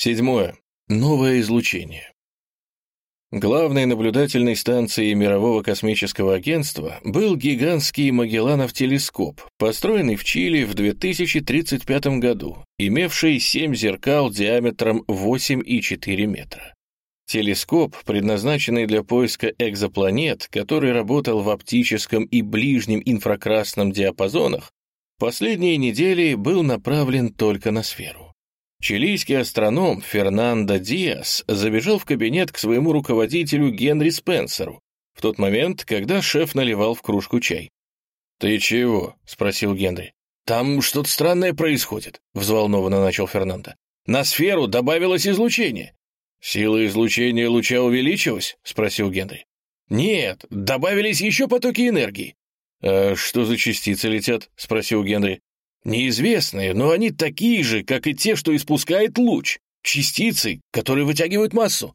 Седьмое. Новое излучение. Главной наблюдательной станцией Мирового космического агентства был гигантский Магелланов телескоп, построенный в Чили в 2035 году, имевший семь зеркал диаметром 8,4 метра. Телескоп, предназначенный для поиска экзопланет, который работал в оптическом и ближнем инфракрасном диапазонах, последние недели был направлен только на сферу. Чилийский астроном Фернандо Диас забежал в кабинет к своему руководителю Генри Спенсеру в тот момент, когда шеф наливал в кружку чай. «Ты чего?» — спросил Генри. «Там что-то странное происходит», — взволнованно начал Фернандо. «На сферу добавилось излучение». «Сила излучения луча увеличилась?» — спросил Генри. «Нет, добавились еще потоки энергии». «А что за частицы летят?» — спросил Генри. Неизвестные, но они такие же, как и те, что испускает луч. Частицы, которые вытягивают массу.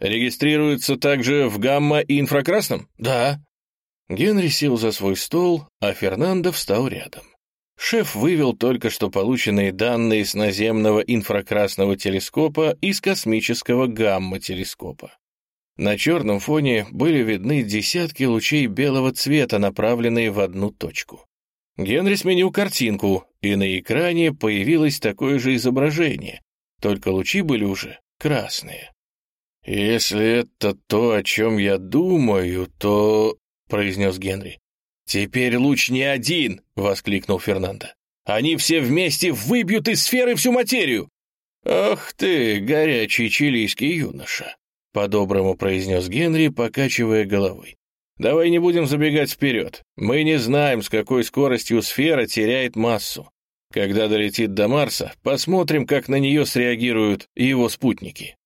Регистрируются также в гамма и инфракрасном? Да. Генри сел за свой стол, а Фернандо встал рядом. Шеф вывел только что полученные данные с наземного инфракрасного телескопа и с космического гамма-телескопа. На черном фоне были видны десятки лучей белого цвета, направленные в одну точку. Генри сменил картинку, и на экране появилось такое же изображение, только лучи были уже красные. «Если это то, о чем я думаю, то...» — произнес Генри. «Теперь луч не один!» — воскликнул Фернандо. «Они все вместе выбьют из сферы всю материю!» «Ах ты, горячий чилийский юноша!» — по-доброму произнес Генри, покачивая головой. Давай не будем забегать вперед. Мы не знаем, с какой скоростью сфера теряет массу. Когда долетит до Марса, посмотрим, как на нее среагируют его спутники.